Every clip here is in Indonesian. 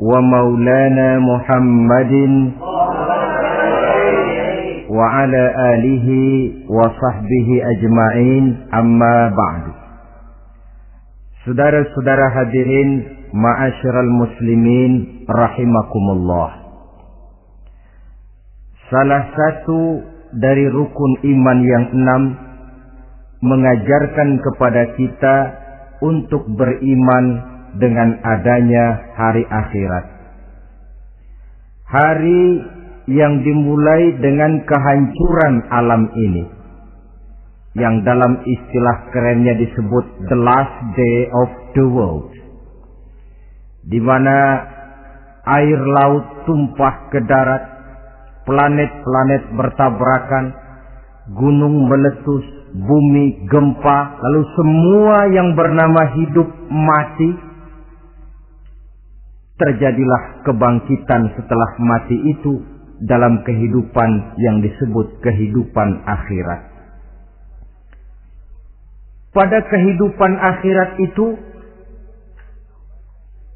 ومولانا محمد وعلى آله وصحبه أجمعين أما بعد Saudara-saudara hadirin ma'asyiral muslimin rahimakumullah. Salah satu dari rukun iman yang enam mengajarkan kepada kita untuk beriman dengan adanya hari akhirat. Hari yang dimulai dengan kehancuran alam ini. Yang dalam istilah kerennya disebut the last day of the world. Di mana air laut tumpah ke darat planet-planet bertabrakan gunung meletus bumi gempa lalu semua yang bernama hidup mati terjadilah kebangkitan setelah mati itu dalam kehidupan yang disebut kehidupan akhirat. Pada kehidupan akhirat itu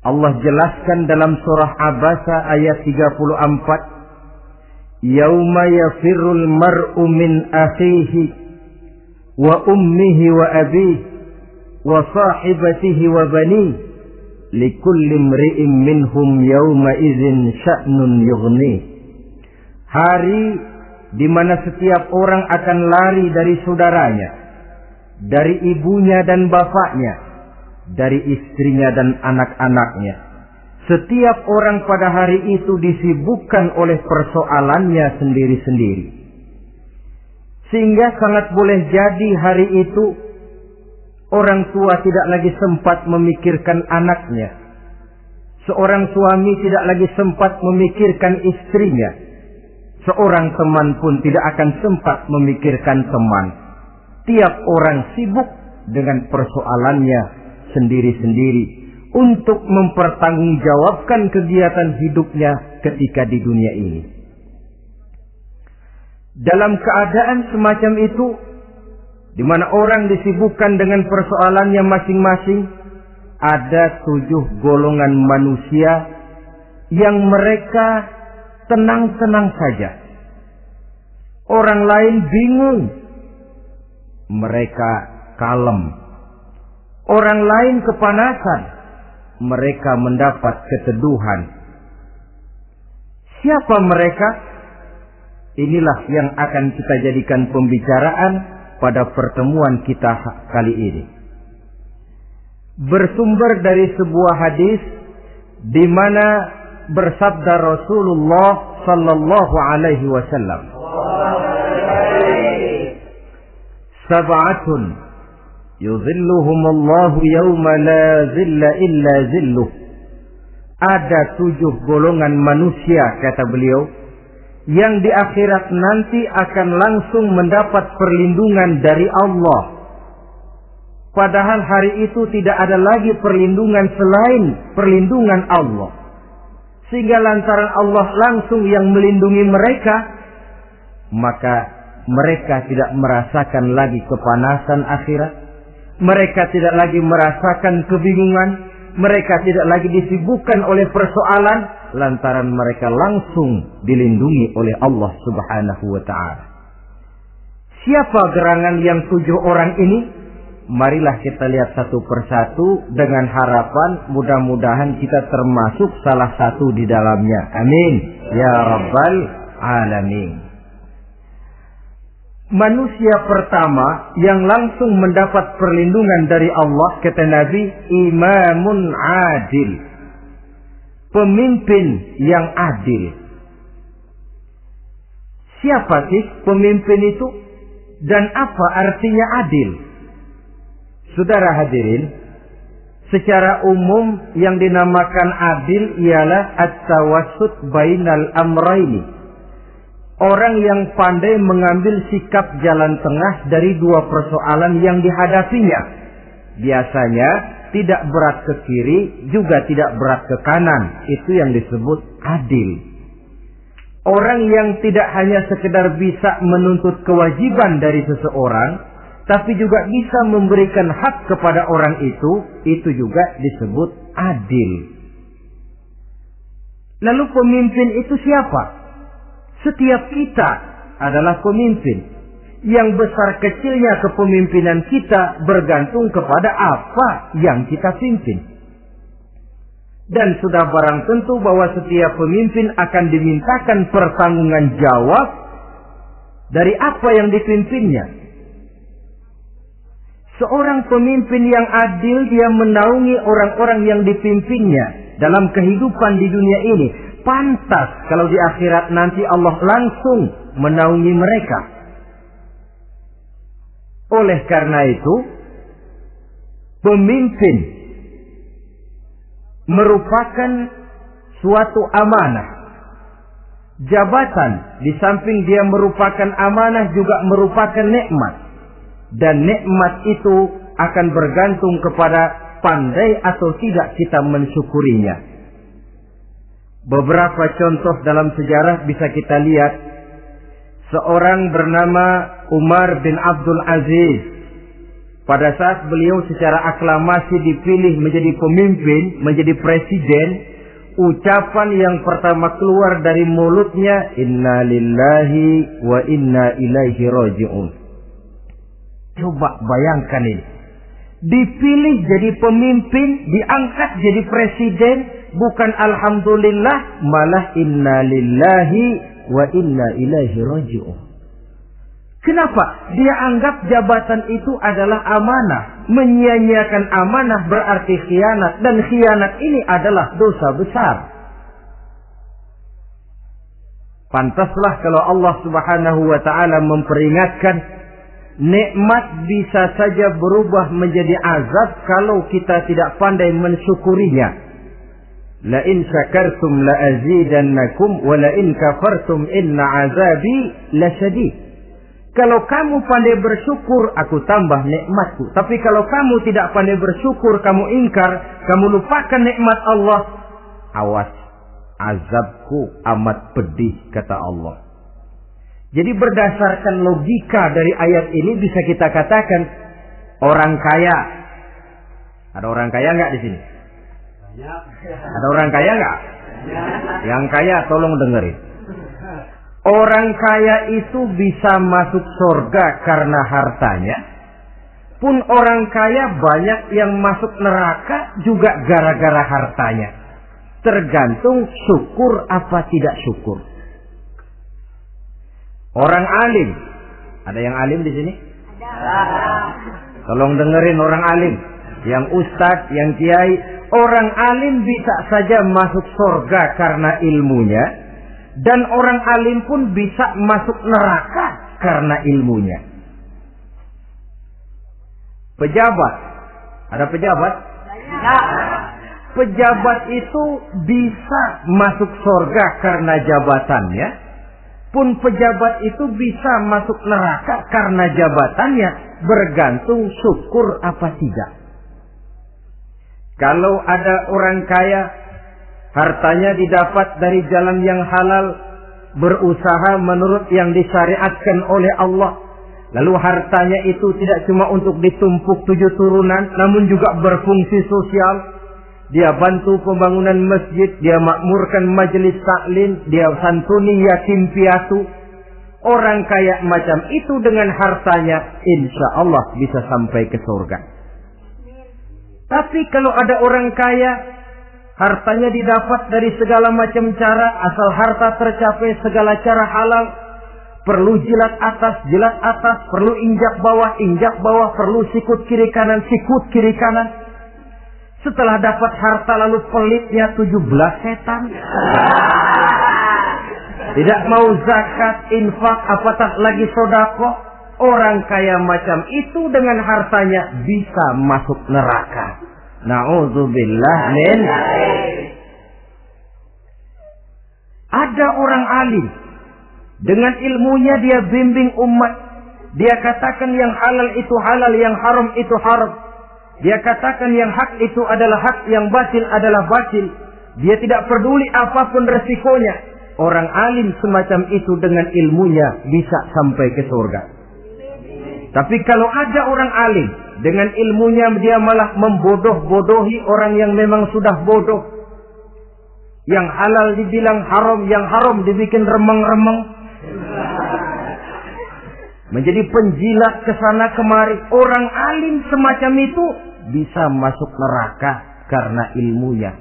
Allah jelaskan dalam surah Abasa ayat 34 Yauma yafirul mar'u min akhihi wa ummihi wa abihi wa sahibatihi wa bani likulli imri'in minhum yauma idzin sya'nun yughni Hari di mana setiap orang akan lari dari saudaranya dari ibunya dan bapaknya, dari istrinya dan anak-anaknya. Setiap orang pada hari itu disibukkan oleh persoalannya sendiri-sendiri. Sehingga sangat boleh jadi hari itu orang tua tidak lagi sempat memikirkan anaknya. Seorang suami tidak lagi sempat memikirkan istrinya. Seorang teman pun tidak akan sempat memikirkan teman Tiap orang sibuk dengan persoalannya sendiri-sendiri untuk mempertanggungjawabkan kegiatan hidupnya ketika di dunia ini. Dalam keadaan semacam itu, di mana orang disibukkan dengan persoalannya masing-masing, ada tujuh golongan manusia yang mereka tenang-tenang saja. Orang lain bingung mereka kalem. Orang lain kepanasan, mereka mendapat keteduhan. Siapa mereka? Inilah yang akan kita jadikan pembicaraan pada pertemuan kita kali ini. Bersumber dari sebuah hadis di mana bersabda Rasulullah sallallahu alaihi wasallam sab'atun yuzilluhumullahu yawma la zilla illa zilluh. Ada tujuh golongan manusia kata beliau yang di akhirat nanti akan langsung mendapat perlindungan dari Allah. Padahal hari itu tidak ada lagi perlindungan selain perlindungan Allah. Sehingga lantaran Allah langsung yang melindungi mereka, maka mereka tidak merasakan lagi kepanasan akhirat. Mereka tidak lagi merasakan kebingungan. Mereka tidak lagi disibukkan oleh persoalan lantaran mereka langsung dilindungi oleh Allah Subhanahu wa taala. Siapa gerangan yang tujuh orang ini? Marilah kita lihat satu persatu dengan harapan mudah-mudahan kita termasuk salah satu di dalamnya. Amin. Ya Rabbal Alamin manusia pertama yang langsung mendapat perlindungan dari Allah kata Nabi imamun adil. Pemimpin yang adil. Siapa sih pemimpin itu? Dan apa artinya adil? Saudara hadirin Secara umum yang dinamakan adil ialah at-tawassut bainal amraini. Orang yang pandai mengambil sikap jalan tengah dari dua persoalan yang dihadapinya. Biasanya tidak berat ke kiri, juga tidak berat ke kanan. Itu yang disebut adil. Orang yang tidak hanya sekedar bisa menuntut kewajiban dari seseorang, tapi juga bisa memberikan hak kepada orang itu, itu juga disebut adil. Lalu pemimpin itu siapa? Setiap kita adalah pemimpin. Yang besar kecilnya kepemimpinan kita bergantung kepada apa yang kita pimpin. Dan sudah barang tentu bahwa setiap pemimpin akan dimintakan pertanggungan jawab dari apa yang dipimpinnya. Seorang pemimpin yang adil dia menaungi orang-orang yang dipimpinnya dalam kehidupan di dunia ini. Pantas kalau di akhirat nanti Allah langsung menaungi mereka. Oleh karena itu, pemimpin merupakan suatu amanah. Jabatan di samping dia merupakan amanah juga merupakan nikmat dan nikmat itu akan bergantung kepada pandai atau tidak kita mensyukurinya. Beberapa contoh dalam sejarah bisa kita lihat. Seorang bernama Umar bin Abdul Aziz. Pada saat beliau secara aklamasi dipilih menjadi pemimpin, menjadi presiden, ucapan yang pertama keluar dari mulutnya, Inna lillahi wa inna ilaihi raji'un. Coba bayangkan ini. Dipilih jadi pemimpin, diangkat jadi presiden, bukan alhamdulillah, malah inna lillahi wa inna ilaihi raji'un. Kenapa? Dia anggap jabatan itu adalah amanah. Menyia-nyiakan amanah berarti khianat. Dan khianat ini adalah dosa besar. Pantaslah kalau Allah subhanahu wa ta'ala memperingatkan Nikmat bisa saja berubah menjadi azab kalau kita tidak pandai mensyukurinya. La in syakartum la azidannakum wa la in kafartum inna azabi lasyadid. Kalau kamu pandai bersyukur, aku tambah nikmatku. Tapi kalau kamu tidak pandai bersyukur, kamu ingkar, kamu lupakan nikmat Allah, awas, azabku amat pedih, kata Allah. Jadi berdasarkan logika dari ayat ini bisa kita katakan orang kaya. Ada orang kaya nggak di sini? Ada orang kaya nggak? Yang kaya tolong dengerin. Orang kaya itu bisa masuk surga karena hartanya. Pun orang kaya banyak yang masuk neraka juga gara-gara hartanya. Tergantung syukur apa tidak syukur. Orang alim. Ada yang alim di sini? Ada. Tolong dengerin orang alim. Yang ustadz, yang kiai. Orang alim bisa saja masuk surga karena ilmunya. Dan orang alim pun bisa masuk neraka karena ilmunya. Pejabat. Ada pejabat? Pejabat itu bisa masuk surga karena jabatannya pun pejabat itu bisa masuk neraka karena jabatannya bergantung syukur apa tidak. Kalau ada orang kaya, hartanya didapat dari jalan yang halal, berusaha menurut yang disyariatkan oleh Allah. Lalu hartanya itu tidak cuma untuk ditumpuk tujuh turunan, namun juga berfungsi sosial, dia bantu pembangunan masjid, dia makmurkan majelis taklim, dia santuni yatim piatu. Orang kaya macam itu dengan hartanya, insya Allah bisa sampai ke surga. Tapi kalau ada orang kaya, hartanya didapat dari segala macam cara, asal harta tercapai segala cara halal, perlu jilat atas, jilat atas, perlu injak bawah, injak bawah, perlu sikut kiri kanan, sikut kiri kanan. Setelah dapat harta lalu pelitnya 17 setan. Tidak mau zakat, infak, apatah lagi sodako. Orang kaya macam itu dengan hartanya bisa masuk neraka. Na'udzubillah min Ada orang alim dengan ilmunya dia bimbing umat. Dia katakan yang halal itu halal, yang haram itu haram. Dia katakan yang hak itu adalah hak, yang batil adalah batil. Dia tidak peduli apa pun resikonya. Orang alim semacam itu dengan ilmunya bisa sampai ke surga. Tapi kalau ada orang alim dengan ilmunya dia malah membodoh-bodohi orang yang memang sudah bodoh. Yang halal dibilang haram, yang haram dibikin remeng-remeng. Menjadi penjilat ke sana kemari. Orang alim semacam itu bisa masuk neraka karena ilmunya.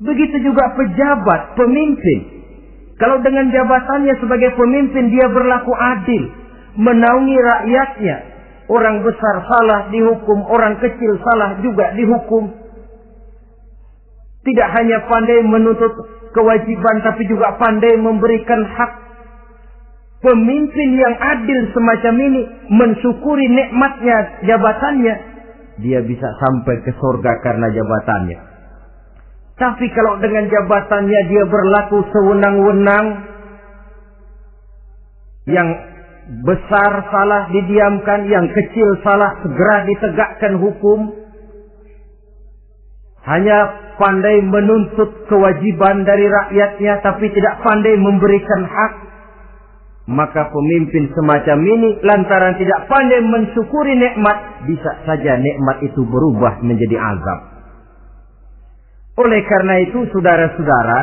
Begitu juga pejabat, pemimpin. Kalau dengan jabatannya sebagai pemimpin dia berlaku adil, menaungi rakyatnya. Orang besar salah dihukum, orang kecil salah juga dihukum. Tidak hanya pandai menuntut kewajiban tapi juga pandai memberikan hak. Pemimpin yang adil semacam ini mensyukuri nikmatnya jabatannya, dia bisa sampai ke surga karena jabatannya. Tapi kalau dengan jabatannya dia berlaku sewenang-wenang, yang besar salah didiamkan, yang kecil salah segera ditegakkan hukum, hanya pandai menuntut kewajiban dari rakyatnya tapi tidak pandai memberikan hak. Maka pemimpin semacam ini lantaran tidak pandai mensyukuri nikmat bisa saja nikmat itu berubah menjadi azab. Oleh karena itu saudara-saudara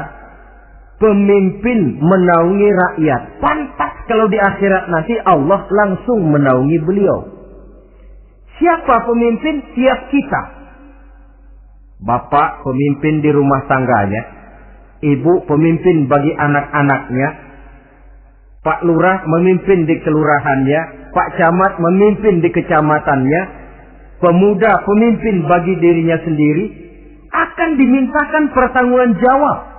pemimpin menaungi rakyat pantas kalau di akhirat nanti Allah langsung menaungi beliau. Siapa pemimpin? Siap kita. Bapak pemimpin di rumah tangganya, ibu pemimpin bagi anak-anaknya, Pak Lurah memimpin di kelurahannya, Pak Camat memimpin di kecamatannya, pemuda pemimpin bagi dirinya sendiri, akan dimintakan pertanggungan jawab.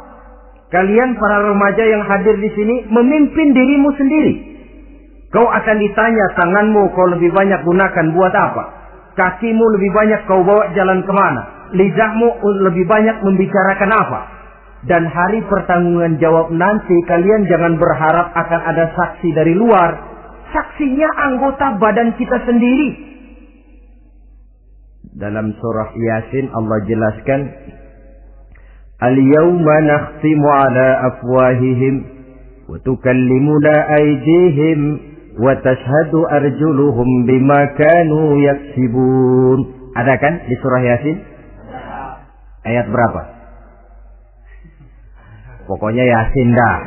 Kalian para remaja yang hadir di sini memimpin dirimu sendiri. Kau akan ditanya tanganmu kau lebih banyak gunakan buat apa? Kakimu lebih banyak kau bawa jalan ke mana? lidahmu lebih banyak membicarakan apa? Dan hari pertanggungan jawab nanti kalian jangan berharap akan ada saksi dari luar. Saksinya anggota badan kita sendiri. Dalam surah Yasin Allah jelaskan Ala afwahihim wa tukallimuna aydihim wa tashhadu arjuluhum bima kanu yaksibun. Ada kan di surah Yasin? Ayat berapa? Pokoknya Yasin dah.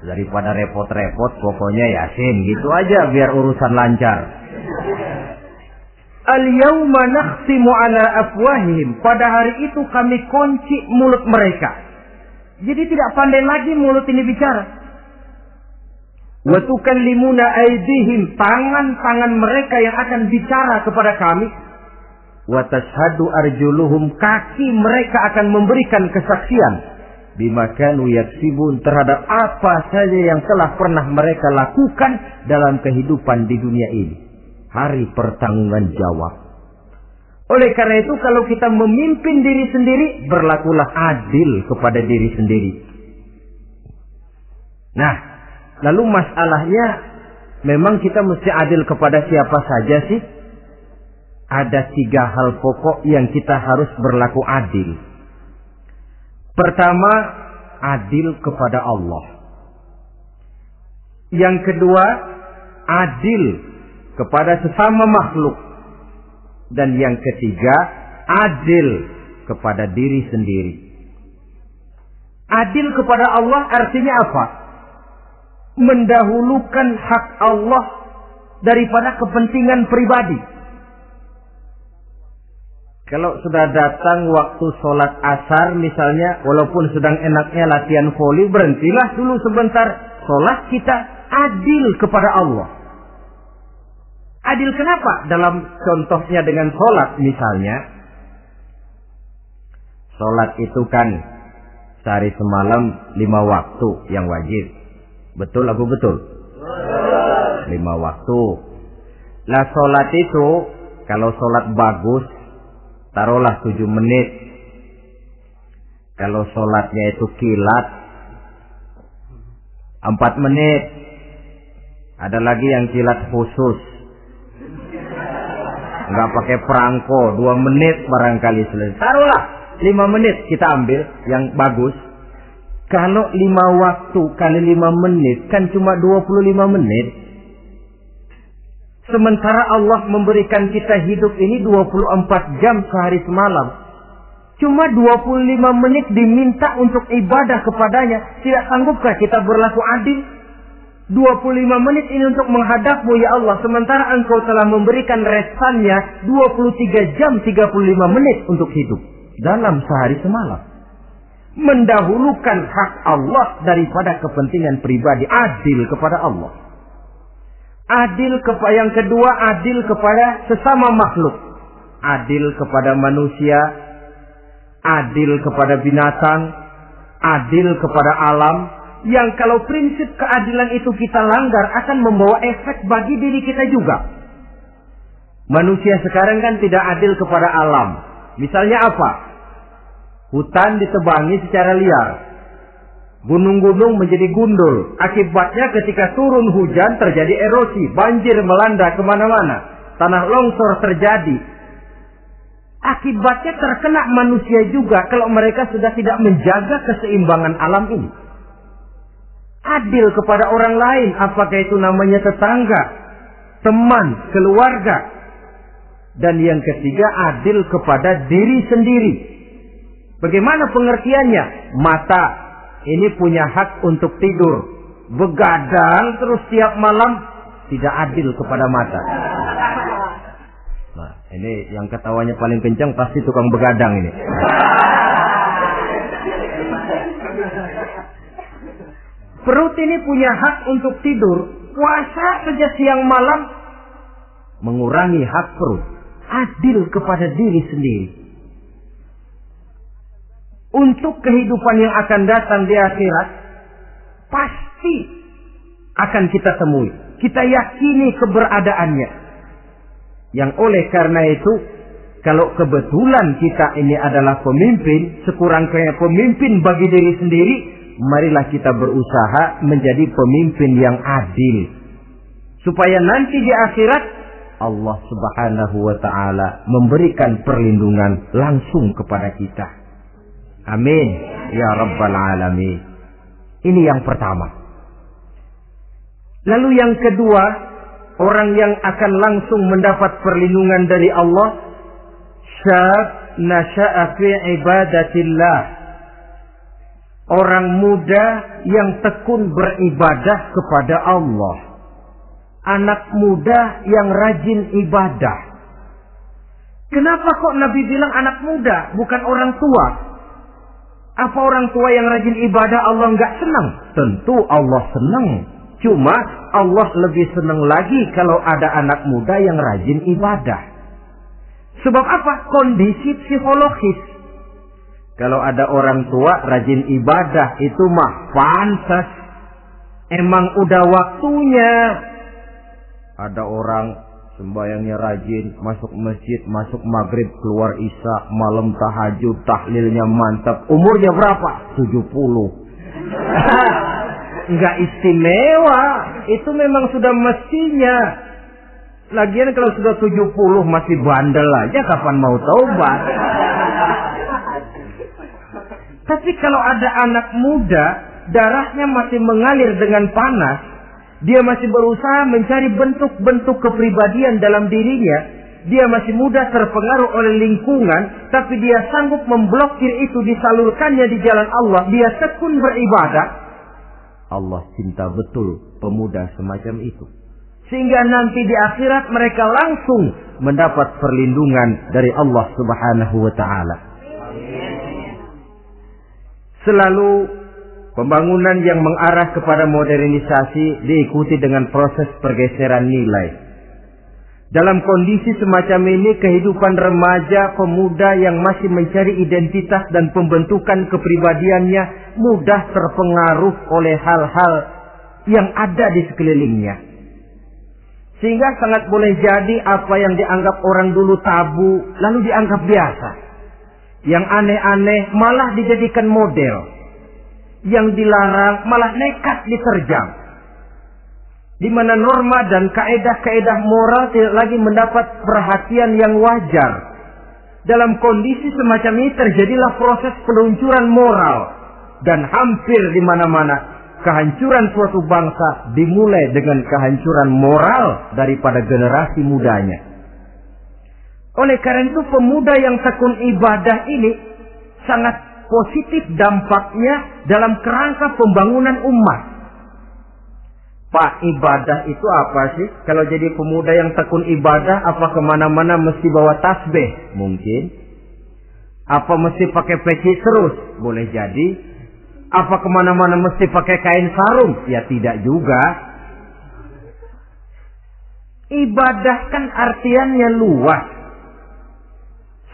Daripada repot-repot, pokoknya Yasin. Gitu aja biar urusan lancar. Al-yawma nakhtimu ala afwahihim. Pada hari itu kami kunci mulut mereka. Jadi tidak pandai lagi mulut ini bicara. Watukan limuna aidihim tangan-tangan mereka yang akan bicara kepada kami. Watashadu arjuluhum kaki mereka akan memberikan kesaksian. Bimakanu yaksibun terhadap apa saja yang telah pernah mereka lakukan dalam kehidupan di dunia ini. Hari pertanggungan jawab. Oleh karena itu kalau kita memimpin diri sendiri, berlakulah adil kepada diri sendiri. Nah, Lalu masalahnya memang kita mesti adil kepada siapa saja sih? Ada tiga hal pokok yang kita harus berlaku adil. Pertama, adil kepada Allah. Yang kedua, adil kepada sesama makhluk. Dan yang ketiga, adil kepada diri sendiri. Adil kepada Allah artinya apa? mendahulukan hak Allah daripada kepentingan pribadi. Kalau sudah datang waktu sholat asar misalnya, walaupun sedang enaknya latihan voli, berhentilah dulu sebentar. Sholat kita adil kepada Allah. Adil kenapa? Dalam contohnya dengan sholat misalnya. Sholat itu kan sehari semalam lima waktu yang wajib. Betul aku betul? Lima waktu. Lah sholat itu kalau sholat bagus taruhlah tujuh menit. Kalau sholatnya itu kilat empat menit. Ada lagi yang kilat khusus. Enggak pakai perangko, dua menit barangkali selesai. Taruhlah lima menit kita ambil yang bagus. Kalau lima waktu kali lima menit kan cuma 25 menit. Sementara Allah memberikan kita hidup ini 24 jam sehari semalam. Cuma 25 menit diminta untuk ibadah kepadanya. Tidak sanggupkah kita berlaku adil? 25 menit ini untuk menghadapmu ya Allah. Sementara engkau telah memberikan resannya 23 jam 35 menit untuk hidup. Dalam sehari semalam. Mendahulukan hak Allah daripada kepentingan pribadi. Adil kepada Allah adil kepada yang kedua adil kepada sesama makhluk adil kepada manusia adil kepada binatang adil kepada alam yang kalau prinsip keadilan itu kita langgar akan membawa efek bagi diri kita juga manusia sekarang kan tidak adil kepada alam misalnya apa hutan ditebangi secara liar Gunung-gunung menjadi gundul. Akibatnya ketika turun hujan terjadi erosi. Banjir melanda ke mana-mana. Tanah longsor terjadi. Akibatnya terkena manusia juga kalau mereka sudah tidak menjaga keseimbangan alam ini. Adil kepada orang lain. Apakah itu namanya tetangga. Teman, keluarga. Dan yang ketiga adil kepada diri sendiri. Bagaimana pengertiannya? Mata, ini punya hak untuk tidur. Begadang terus tiap malam tidak adil kepada mata. Nah, ini yang ketawanya paling kencang pasti tukang begadang ini. Perut ini punya hak untuk tidur. Puasa saja siang malam mengurangi hak perut. Adil kepada diri sendiri untuk kehidupan yang akan datang di akhirat pasti akan kita temui. Kita yakini keberadaannya. Yang oleh karena itu kalau kebetulan kita ini adalah pemimpin, sekurang-kurangnya pemimpin bagi diri sendiri, marilah kita berusaha menjadi pemimpin yang adil. Supaya nanti di akhirat Allah Subhanahu wa taala memberikan perlindungan langsung kepada kita. Amin. Ya Rabbal Alamin. Ini yang pertama. Lalu yang kedua, orang yang akan langsung mendapat perlindungan dari Allah, syab nasya'a ibadatillah. Orang muda yang tekun beribadah kepada Allah. Anak muda yang rajin ibadah. Kenapa kok Nabi bilang anak muda, bukan orang tua? Apa orang tua yang rajin ibadah Allah nggak senang? Tentu Allah senang. Cuma Allah lebih senang lagi kalau ada anak muda yang rajin ibadah. Sebab apa? Kondisi psikologis. Kalau ada orang tua rajin ibadah itu mah pantas. Emang udah waktunya. Ada orang Sembayangnya rajin, masuk masjid, masuk maghrib, keluar isya, malam tahajud, tahlilnya mantap. Umurnya berapa? 70. Enggak istimewa. Itu memang sudah mestinya. Lagian kalau sudah 70 masih bandel aja kapan mau taubat. Tapi kalau ada anak muda, darahnya masih mengalir dengan panas, dia masih berusaha mencari bentuk-bentuk kepribadian dalam dirinya. Dia masih mudah terpengaruh oleh lingkungan, tapi dia sanggup memblokir itu disalurkannya di jalan Allah. Dia tekun beribadah. Allah cinta betul pemuda semacam itu. Sehingga nanti di akhirat mereka langsung mendapat perlindungan dari Allah Subhanahu wa taala. Selalu Pembangunan yang mengarah kepada modernisasi diikuti dengan proses pergeseran nilai. Dalam kondisi semacam ini, kehidupan remaja pemuda yang masih mencari identitas dan pembentukan kepribadiannya mudah terpengaruh oleh hal-hal yang ada di sekelilingnya. Sehingga sangat boleh jadi apa yang dianggap orang dulu tabu, lalu dianggap biasa. Yang aneh-aneh malah dijadikan model. Yang dilarang malah nekat diterjang. Di mana norma dan kaedah-kaedah moral tidak lagi mendapat perhatian yang wajar. Dalam kondisi semacam ini terjadilah proses peluncuran moral. Dan hampir di mana-mana kehancuran suatu bangsa dimulai dengan kehancuran moral daripada generasi mudanya. Oleh karena itu pemuda yang tekun ibadah ini sangat positif dampaknya dalam kerangka pembangunan umat. Pak ibadah itu apa sih? Kalau jadi pemuda yang tekun ibadah, apa ke mana-mana mesti bawa tasbih? Mungkin. Apa mesti pakai peci terus? Boleh jadi. Apa ke mana-mana mesti pakai kain sarung? Ya tidak juga. Ibadah kan artiannya luas.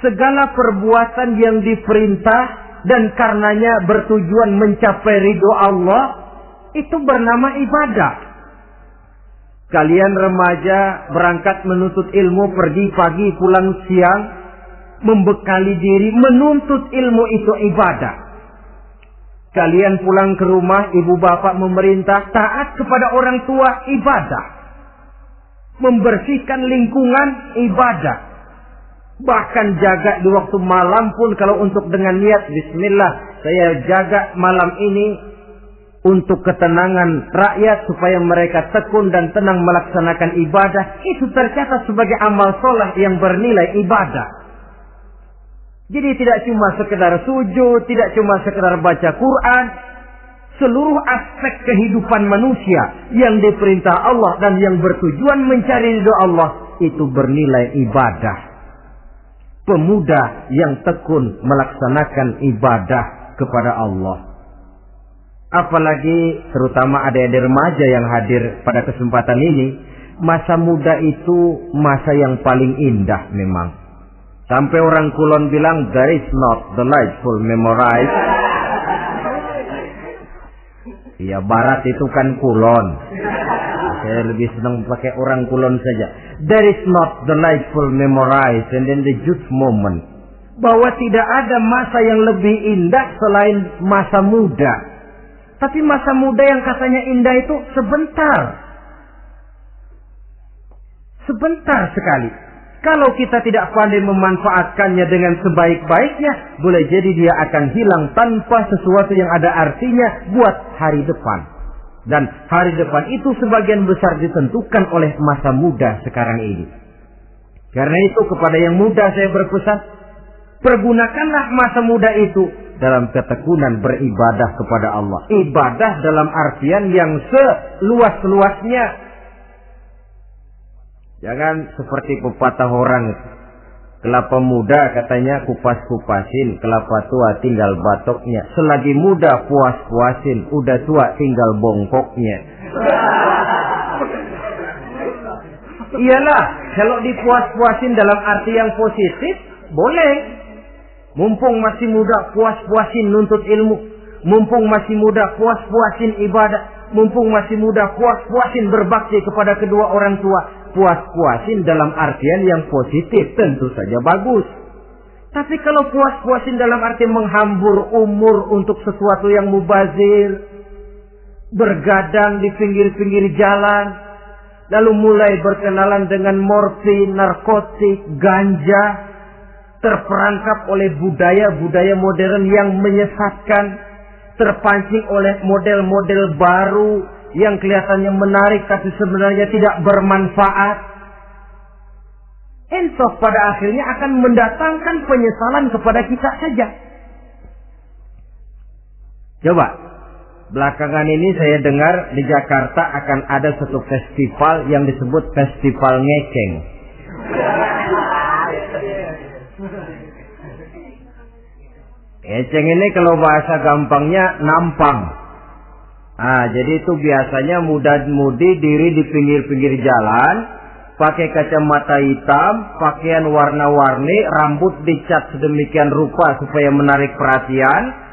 Segala perbuatan yang diperintah dan karenanya bertujuan mencapai ridho Allah itu bernama ibadah. Kalian remaja berangkat menuntut ilmu pergi pagi pulang siang membekali diri menuntut ilmu itu ibadah. Kalian pulang ke rumah ibu bapak memerintah taat kepada orang tua ibadah. Membersihkan lingkungan ibadah. Bahkan jaga di waktu malam pun kalau untuk dengan niat bismillah saya jaga malam ini untuk ketenangan rakyat supaya mereka tekun dan tenang melaksanakan ibadah itu tercatat sebagai amal soleh yang bernilai ibadah. Jadi tidak cuma sekedar sujud, tidak cuma sekedar baca Quran, seluruh aspek kehidupan manusia yang diperintah Allah dan yang bertujuan mencari ridho Allah itu bernilai ibadah. Pemuda yang tekun melaksanakan ibadah kepada Allah. Apalagi terutama adik-adik remaja yang hadir pada kesempatan ini, masa muda itu masa yang paling indah memang. Sampai orang kulon bilang, there is not delightful memorize. Iya, barat itu kan kulon. Saya lebih senang pakai orang kulon saja. There is not delightful memorize and then the youth moment. Bahwa tidak ada masa yang lebih indah selain masa muda. Tapi masa muda yang katanya indah itu sebentar. Sebentar sekali. Kalau kita tidak pandai memanfaatkannya dengan sebaik-baiknya, boleh jadi dia akan hilang tanpa sesuatu yang ada artinya buat hari depan. Dan hari depan itu sebagian besar ditentukan oleh masa muda sekarang ini. Karena itu kepada yang muda saya berpesan, pergunakanlah masa muda itu dalam ketekunan beribadah kepada Allah. Ibadah dalam artian yang seluas-luasnya Jangan seperti pepatah orang Kelapa muda katanya kupas-kupasin, kelapa tua tinggal batoknya. Selagi muda puas-puasin, udah tua tinggal bongkoknya. Iyalah, kalau dipuas-puasin dalam arti yang positif, boleh. Mumpung masih muda, puas-puasin nuntut ilmu. Mumpung masih muda, puas-puasin ibadah. Mumpung masih muda, puas-puasin berbakti kepada kedua orang tua puas-puasin dalam artian yang positif tentu saja bagus. Tapi kalau puas-puasin dalam arti menghambur umur untuk sesuatu yang mubazir, bergadang di pinggir-pinggir jalan, lalu mulai berkenalan dengan morfin, narkotik, ganja, terperangkap oleh budaya-budaya modern yang menyesatkan, terpancing oleh model-model baru yang kelihatannya menarik tapi sebenarnya tidak bermanfaat. Entok pada akhirnya akan mendatangkan penyesalan kepada kita saja. Coba, belakangan ini saya dengar di Jakarta akan ada satu festival yang disebut Festival Ngekeng. Ngeceng ini kalau bahasa gampangnya nampang. Ah, jadi itu biasanya muda-mudi diri di pinggir-pinggir jalan, pakai kacamata hitam, pakaian warna-warni, rambut dicat sedemikian rupa supaya menarik perhatian.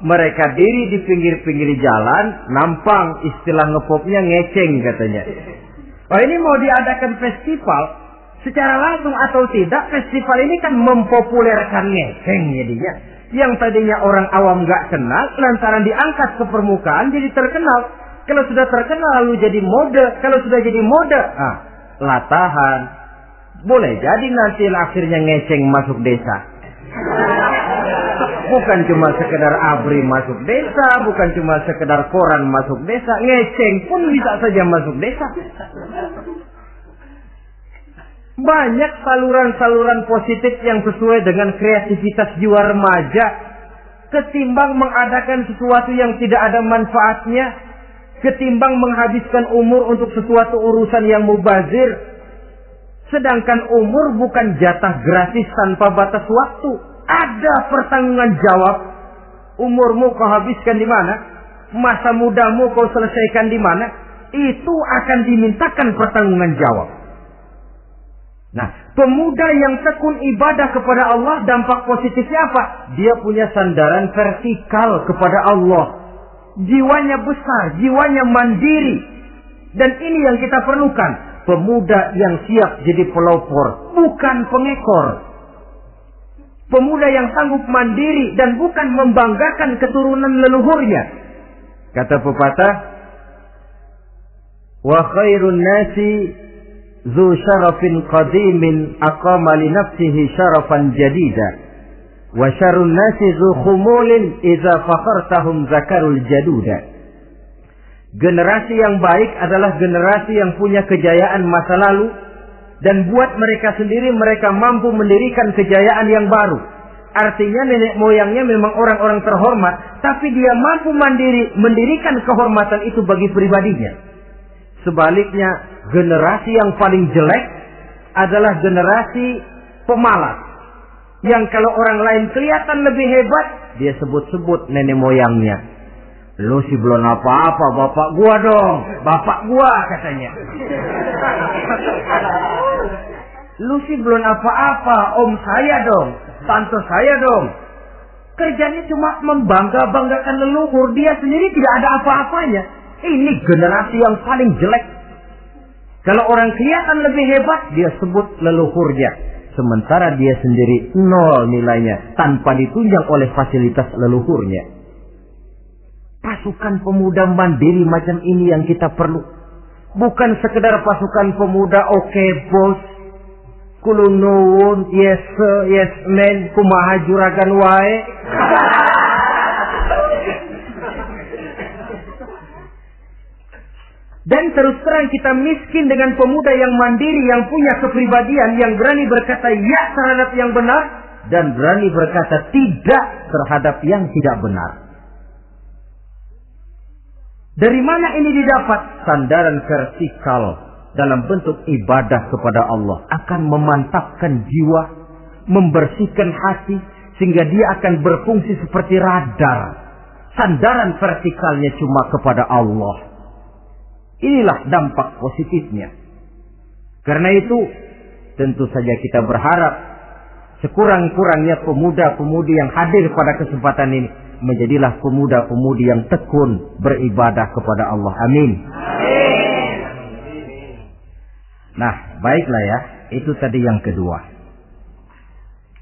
Mereka diri di pinggir-pinggir jalan, nampang istilah ngepopnya ngeceng katanya. Oh ini mau diadakan festival, secara langsung atau tidak, festival ini kan mempopulerkan ngeceng jadinya. Yang tadinya orang awam nggak kenal, lantaran diangkat ke permukaan jadi terkenal. Kalau sudah terkenal lalu jadi mode, kalau sudah jadi mode, ah, latahan. Boleh jadi nanti akhirnya ngeceng masuk desa. Bukan cuma sekedar abri masuk desa, bukan cuma sekedar koran masuk desa, ngeceng pun bisa saja masuk desa. Banyak saluran-saluran positif yang sesuai dengan kreativitas jiwa remaja ketimbang mengadakan sesuatu yang tidak ada manfaatnya, ketimbang menghabiskan umur untuk sesuatu urusan yang mubazir. Sedangkan umur bukan jatah gratis tanpa batas waktu. Ada pertanggungan jawab. Umurmu kau habiskan di mana? Masa mudamu kau selesaikan di mana? Itu akan dimintakan pertanggungan jawab. Nah, pemuda yang tekun ibadah kepada Allah dampak positifnya apa? Dia punya sandaran vertikal kepada Allah. Jiwanya besar, jiwanya mandiri. Dan ini yang kita perlukan. Pemuda yang siap jadi pelopor, bukan pengekor. Pemuda yang sanggup mandiri dan bukan membanggakan keturunan leluhurnya. Kata pepatah, Wa khairun nasi ذو شرف قديم أقام لنفسه شرفا جديدا وشر الناس ذو خمول إذا فخرتهم ذكروا الجدودا Generasi yang baik adalah generasi yang punya kejayaan masa lalu dan buat mereka sendiri mereka mampu mendirikan kejayaan yang baru. Artinya nenek moyangnya memang orang-orang terhormat, tapi dia mampu mandiri mendirikan kehormatan itu bagi pribadinya. Sebaliknya, generasi yang paling jelek adalah generasi pemalas. Yang kalau orang lain kelihatan lebih hebat, dia sebut-sebut nenek moyangnya. Lu sih belum apa-apa, bapak gua dong. Bapak gua katanya. Lu sih belum apa-apa, om saya dong. Tante saya dong. Kerjanya cuma membangga-banggakan leluhur. Dia sendiri tidak ada apa-apanya. Ini generasi yang paling jelek. Kalau orang kelihatan lebih hebat, dia sebut leluhurnya. Sementara dia sendiri nol nilainya. Tanpa ditunjang oleh fasilitas leluhurnya. Pasukan pemuda mandiri macam ini yang kita perlu. Bukan sekedar pasukan pemuda oke okay, bos. Kulunun, yes yes man, kumaha juragan wae. Dan terus terang kita miskin dengan pemuda yang mandiri, yang punya kepribadian, yang berani berkata ya terhadap yang benar, dan berani berkata tidak terhadap yang tidak benar. Dari mana ini didapat? Sandaran vertikal dalam bentuk ibadah kepada Allah akan memantapkan jiwa, membersihkan hati, sehingga dia akan berfungsi seperti radar. Sandaran vertikalnya cuma kepada Allah. Inilah dampak positifnya. Karena itu, tentu saja kita berharap sekurang-kurangnya pemuda-pemudi yang hadir pada kesempatan ini menjadilah pemuda-pemudi yang tekun beribadah kepada Allah. Amin. Nah, baiklah ya. Itu tadi yang kedua.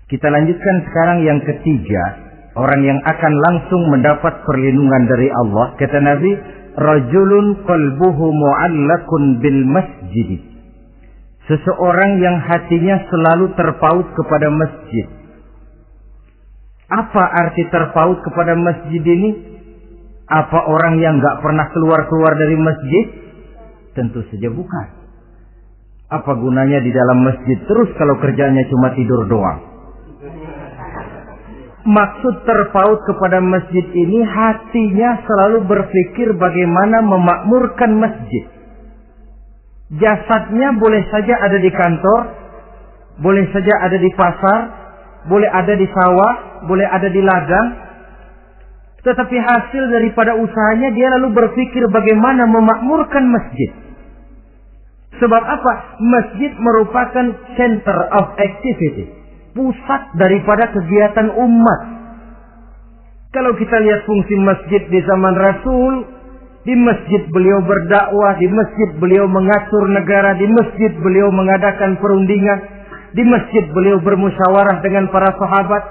Kita lanjutkan sekarang yang ketiga. Orang yang akan langsung mendapat perlindungan dari Allah. Kata Nabi, rajulun qalbuhu mu'allakun bil masjid. Seseorang yang hatinya selalu terpaut kepada masjid. Apa arti terpaut kepada masjid ini? Apa orang yang nggak pernah keluar-keluar dari masjid? Tentu saja bukan. Apa gunanya di dalam masjid terus kalau kerjanya cuma tidur doang? Maksud terpaut kepada masjid ini hatinya selalu berpikir bagaimana memakmurkan masjid. Jasadnya boleh saja ada di kantor, boleh saja ada di pasar, boleh ada di sawah, boleh ada di ladang. Tetapi hasil daripada usahanya dia lalu berpikir bagaimana memakmurkan masjid. Sebab apa? Masjid merupakan center of activity pusat daripada kegiatan umat. Kalau kita lihat fungsi masjid di zaman Rasul, Di masjid beliau berdakwah, di masjid beliau mengatur negara, di masjid beliau mengadakan perundingan, di masjid beliau bermusyawarah dengan para sahabat.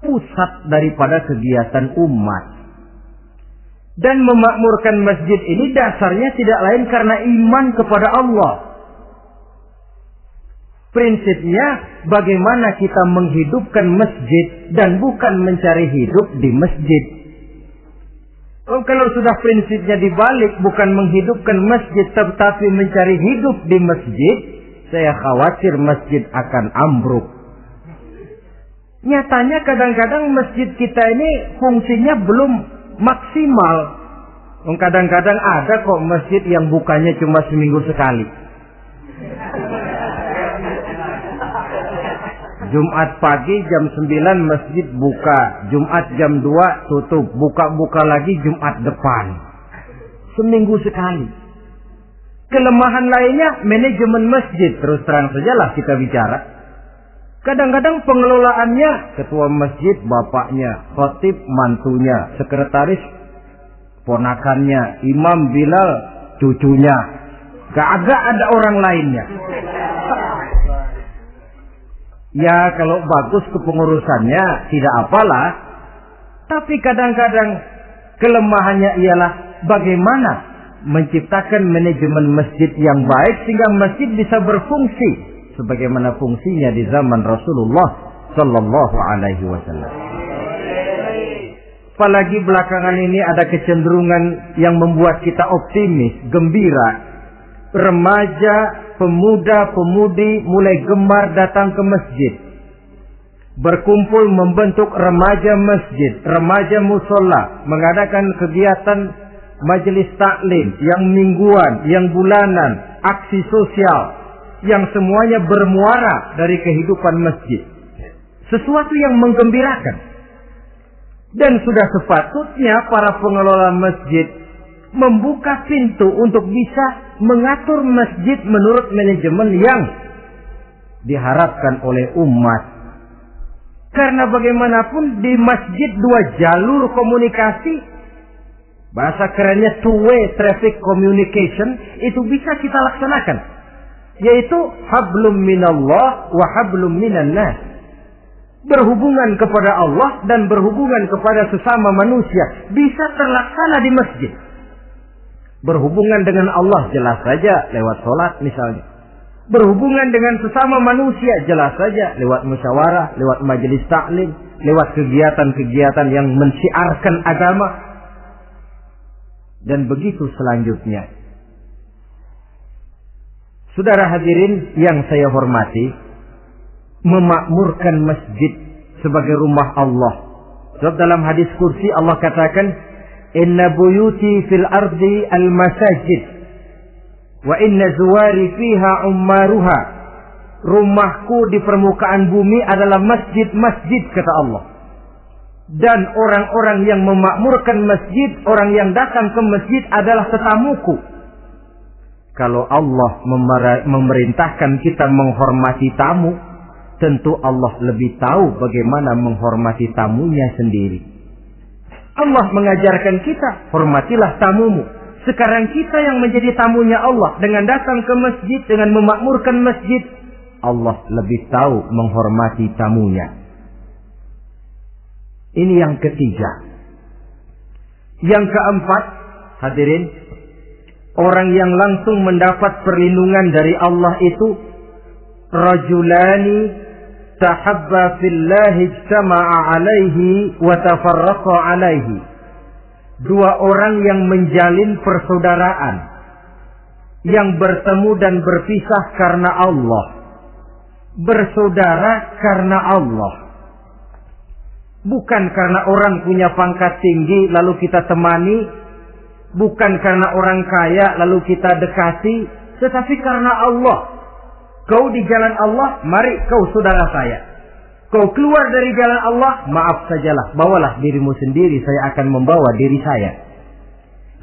Pusat daripada kegiatan umat. Dan memakmurkan masjid ini dasarnya tidak lain karena iman kepada Allah. Prinsipnya bagaimana kita menghidupkan masjid dan bukan mencari hidup di masjid. Oh, kalau sudah prinsipnya dibalik bukan menghidupkan masjid tetapi mencari hidup di masjid, saya khawatir masjid akan ambruk. Nyatanya kadang-kadang masjid kita ini fungsinya belum maksimal. Kadang-kadang ada kok masjid yang bukanya cuma seminggu sekali. Jumat pagi jam 9 masjid buka, Jumat jam 2 tutup, buka-buka lagi Jumat depan. Seminggu sekali. Kelemahan lainnya manajemen masjid, terus terang sajalah kita bicara. Kadang-kadang pengelolaannya ketua masjid bapaknya, khotib mantunya, sekretaris ponakannya, imam Bilal cucunya. Gak agak ada orang lainnya. Ya kalau bagus kepengurusannya tidak apalah. Tapi kadang-kadang kelemahannya ialah bagaimana menciptakan manajemen masjid yang baik sehingga masjid bisa berfungsi sebagaimana fungsinya di zaman Rasulullah Sallallahu Alaihi Wasallam. Apalagi belakangan ini ada kecenderungan yang membuat kita optimis, gembira. Remaja, pemuda-pemudi mulai gemar datang ke masjid. Berkumpul membentuk remaja masjid, remaja musola, mengadakan kegiatan majelis taklim yang mingguan, yang bulanan, aksi sosial, yang semuanya bermuara dari kehidupan masjid. Sesuatu yang menggembirakan. Dan sudah sepatutnya para pengelola masjid membuka pintu untuk bisa mengatur masjid menurut manajemen yang diharapkan oleh umat. Karena bagaimanapun di masjid dua jalur komunikasi, bahasa kerennya two-way traffic communication, itu bisa kita laksanakan. Yaitu hablum minallah wa hablum minan nas berhubungan kepada Allah dan berhubungan kepada sesama manusia bisa terlaksana di masjid. Berhubungan dengan Allah jelas saja lewat sholat misalnya. Berhubungan dengan sesama manusia jelas saja lewat musyawarah, lewat majelis taklim, lewat kegiatan-kegiatan yang mensiarkan agama. Dan begitu selanjutnya. Saudara hadirin yang saya hormati, memakmurkan masjid sebagai rumah Allah. Sebab dalam hadis kursi Allah katakan, Inna buyuti fil ardi al masajid wa inna zuwari fiha ummaruha. Rumahku di permukaan bumi adalah masjid-masjid kata Allah. Dan orang-orang yang memakmurkan masjid, orang yang datang ke masjid adalah tetamuku. Kalau Allah memerintahkan kita menghormati tamu, tentu Allah lebih tahu bagaimana menghormati tamunya sendiri. Allah mengajarkan kita, hormatilah tamumu. Sekarang kita yang menjadi tamunya Allah dengan datang ke masjid, dengan memakmurkan masjid, Allah lebih tahu menghormati tamunya. Ini yang ketiga. Yang keempat, hadirin, orang yang langsung mendapat perlindungan dari Allah itu rajulani tahabba fillahi ijtama'a alaihi wa tafarraqa alaihi. Dua orang yang menjalin persaudaraan. Yang bertemu dan berpisah karena Allah. Bersaudara karena Allah. Bukan karena orang punya pangkat tinggi lalu kita temani. Bukan karena orang kaya lalu kita dekati. Tetapi karena Allah Kau di jalan Allah, mari kau saudara saya. Kau keluar dari jalan Allah, maaf sajalah, bawalah dirimu sendiri, saya akan membawa diri saya.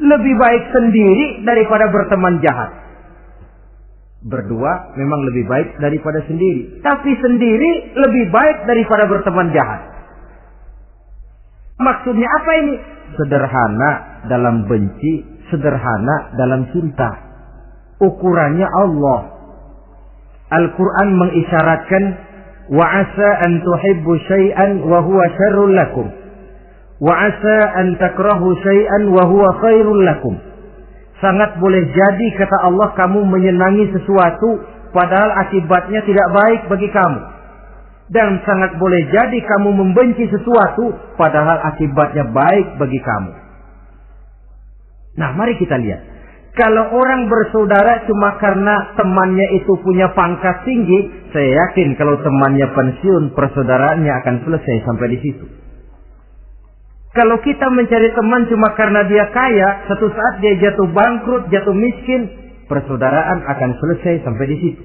Lebih baik sendiri daripada berteman jahat. Berdua memang lebih baik daripada sendiri. Tapi sendiri lebih baik daripada berteman jahat. Maksudnya apa ini? sederhana dalam benci, sederhana dalam cinta. Ukurannya Allah. Al-Quran mengisyaratkan wa asa an tuhibbu syai'an wa huwa syarrul lakum. Wa asa an takrahu syai'an wa huwa khairul lakum. Sangat boleh jadi kata Allah kamu menyenangi sesuatu padahal akibatnya tidak baik bagi kamu. Dan sangat boleh jadi kamu membenci sesuatu padahal akibatnya baik bagi kamu. Nah mari kita lihat kalau orang bersaudara cuma karena temannya itu punya pangkat tinggi, saya yakin kalau temannya pensiun, persaudaraannya akan selesai sampai di situ. Kalau kita mencari teman cuma karena dia kaya, satu saat dia jatuh bangkrut, jatuh miskin, persaudaraan akan selesai sampai di situ.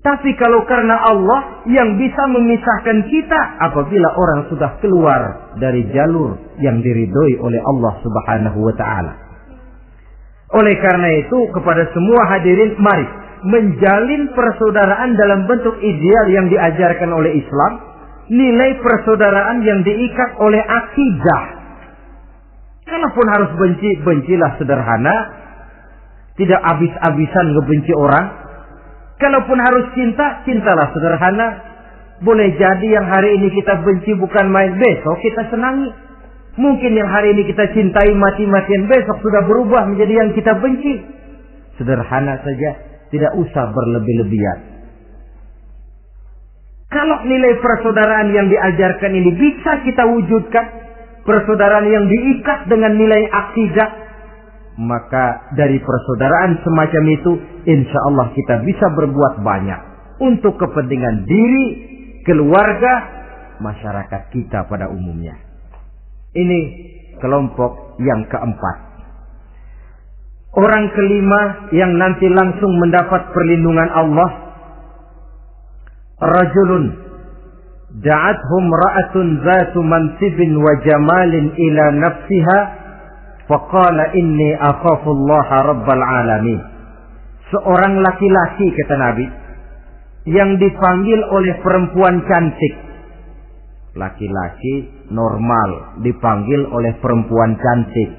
Tapi kalau karena Allah yang bisa memisahkan kita apabila orang sudah keluar dari jalur yang diridhoi oleh Allah Subhanahu wa taala. Oleh karena itu kepada semua hadirin mari menjalin persaudaraan dalam bentuk ideal yang diajarkan oleh Islam, nilai persaudaraan yang diikat oleh akidah. Kalaupun harus benci, bencilah sederhana, tidak habis-habisan ngebenci orang. Kalaupun harus cinta, cintalah sederhana. Boleh jadi yang hari ini kita benci bukan main besok kita senangi. Mungkin yang hari ini kita cintai mati-matian besok sudah berubah menjadi yang kita benci. Sederhana saja, tidak usah berlebih-lebihan. Kalau nilai persaudaraan yang diajarkan ini bisa kita wujudkan, persaudaraan yang diikat dengan nilai akidah, maka dari persaudaraan semacam itu, insya Allah kita bisa berbuat banyak untuk kepentingan diri, keluarga, masyarakat kita pada umumnya. Ini kelompok yang keempat. Orang kelima yang nanti langsung mendapat perlindungan Allah. Rajulun da'athum ra'atun zatu mansibin wa jamalin ila nafsiha faqala inni akhafullaha rabbal alamin. Seorang laki-laki kata Nabi yang dipanggil oleh perempuan cantik. Laki-laki normal dipanggil oleh perempuan cantik.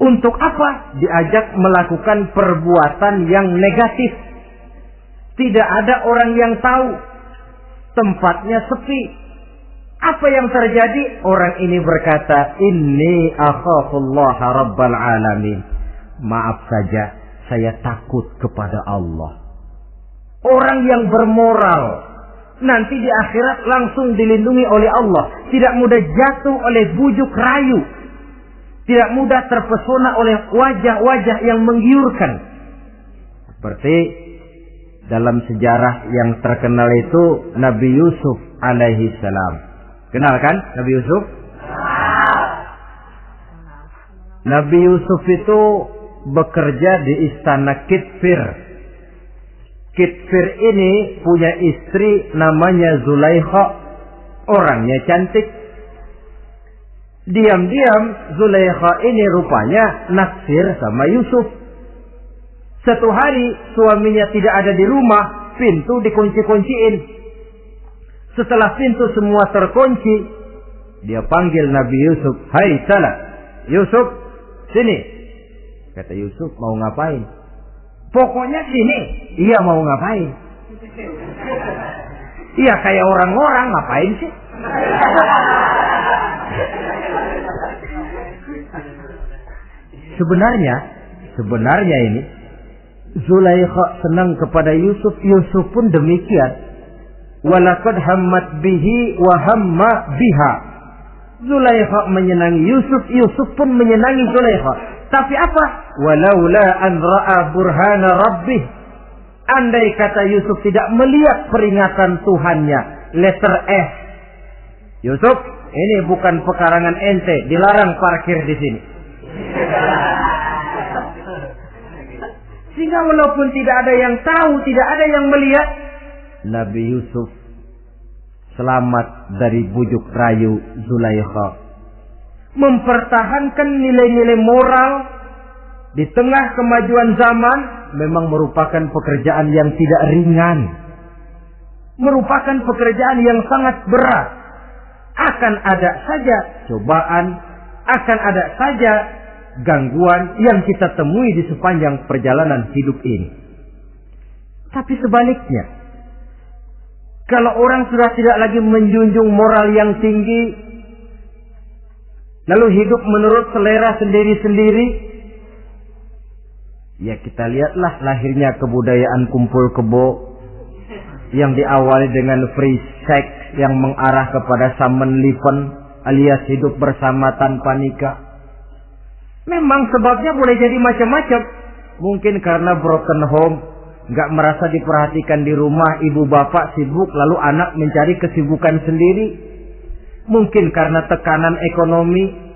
Untuk apa? Diajak melakukan perbuatan yang negatif. Tidak ada orang yang tahu. Tempatnya sepi. Apa yang terjadi? Orang ini berkata, Inni akhafullah rabbal alamin. Maaf saja, saya takut kepada Allah. Orang yang bermoral, nanti di akhirat langsung dilindungi oleh Allah. Tidak mudah jatuh oleh bujuk rayu. Tidak mudah terpesona oleh wajah-wajah yang menggiurkan. Seperti dalam sejarah yang terkenal itu Nabi Yusuf alaihi salam. Kenal kan Nabi Yusuf? Nabi Yusuf itu bekerja di istana Kitfir Kitfir ini punya istri namanya Zulaikha. Orangnya cantik. Diam-diam Zulaikha ini rupanya naksir sama Yusuf. Satu hari suaminya tidak ada di rumah, pintu dikunci-kunciin. Setelah pintu semua terkunci, dia panggil Nabi Yusuf, "Hai salah, Yusuf, sini." Kata Yusuf, "Mau ngapain?" Pokoknya sini. Iya mau ngapain? Iya kayak orang-orang ngapain sih? Sebenarnya, sebenarnya ini Zulaikha senang kepada Yusuf, Yusuf pun demikian. Walakad hammat bihi wa hamma biha. Zulaikha menyenangi Yusuf, Yusuf pun menyenangi Zulaikha. Tapi apa? Walaula an ra'a burhana rabbih. Andai kata Yusuf tidak melihat peringatan Tuhannya. Letter F. Yusuf, ini bukan pekarangan ente. Dilarang parkir di sini. Sehingga walaupun tidak ada yang tahu, tidak ada yang melihat. Nabi Yusuf selamat dari bujuk rayu Zulaikha mempertahankan nilai-nilai moral di tengah kemajuan zaman memang merupakan pekerjaan yang tidak ringan. Merupakan pekerjaan yang sangat berat. Akan ada saja cobaan, akan ada saja gangguan yang kita temui di sepanjang perjalanan hidup ini. Tapi sebaliknya, kalau orang sudah tidak lagi menjunjung moral yang tinggi, lalu hidup menurut selera sendiri-sendiri, ya kita lihatlah lahirnya kebudayaan kumpul kebo yang diawali dengan free sex yang mengarah kepada summon liven alias hidup bersama tanpa nikah. Memang sebabnya boleh jadi macam-macam. Mungkin karena broken home, nggak merasa diperhatikan di rumah, ibu bapak sibuk, lalu anak mencari kesibukan sendiri. Mungkin karena tekanan ekonomi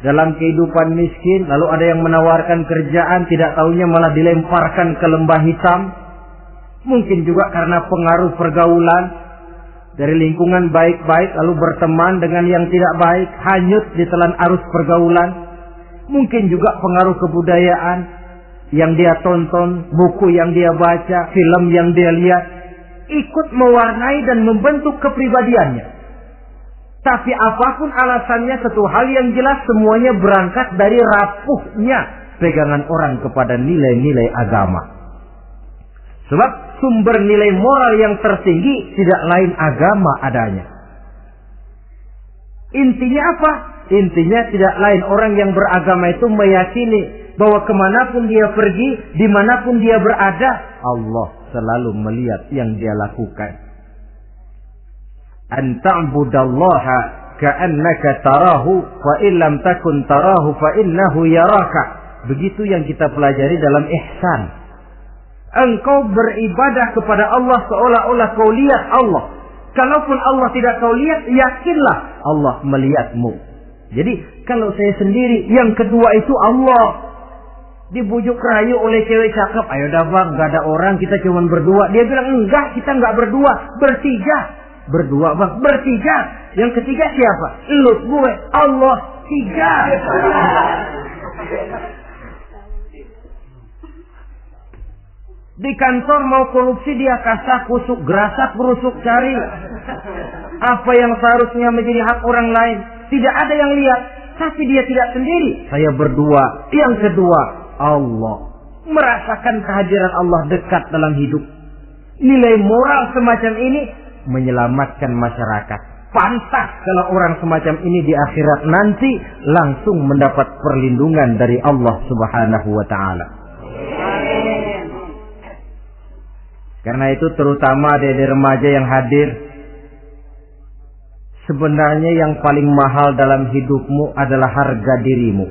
dalam kehidupan miskin, lalu ada yang menawarkan kerjaan, tidak tahunya malah dilemparkan ke lembah hitam. Mungkin juga karena pengaruh pergaulan, dari lingkungan baik-baik lalu berteman dengan yang tidak baik, hanyut di telan arus pergaulan. Mungkin juga pengaruh kebudayaan yang dia tonton, buku yang dia baca, film yang dia lihat, ikut mewarnai dan membentuk kepribadiannya. Tapi apa pun alasannya, satu hal yang jelas semuanya berangkat dari rapuhnya pegangan orang kepada nilai-nilai agama. Sebab sumber nilai moral yang tertinggi tidak lain agama adanya. Intinya apa? Intinya tidak lain orang yang beragama itu meyakini bahwa ke mana pun dia pergi, di mana pun dia berada, Allah selalu melihat yang dia lakukan. Anta'budallaha ka'annaka tarahu fa illam takun tarahu fa innahu yaraka. Begitu yang kita pelajari dalam ihsan engkau beribadah kepada Allah seolah-olah kau lihat Allah. Kalaupun Allah tidak kau lihat, yakinlah Allah melihatmu. Jadi kalau saya sendiri, yang kedua itu Allah. Dibujuk rayu oleh cewek cakep, ayo dah bang, gak ada orang, kita cuma berdua. Dia bilang enggak, kita enggak berdua, bertiga. Berdua bang, bertiga. Yang ketiga siapa? Lu, gue, Allah, tiga. Di kantor mau korupsi dia kasak kusuk, gerasak berusuk cari. Apa yang seharusnya menjadi hak orang lain. Tidak ada yang lihat. Tapi dia tidak sendiri. Saya berdua. Yang kedua, Allah. Merasakan kehadiran Allah dekat dalam hidup. Nilai moral semacam ini menyelamatkan masyarakat. Pantas kalau orang semacam ini di akhirat nanti langsung mendapat perlindungan dari Allah Subhanahu wa taala. Karena itu terutama dari remaja yang hadir. Sebenarnya yang paling mahal dalam hidupmu adalah harga dirimu.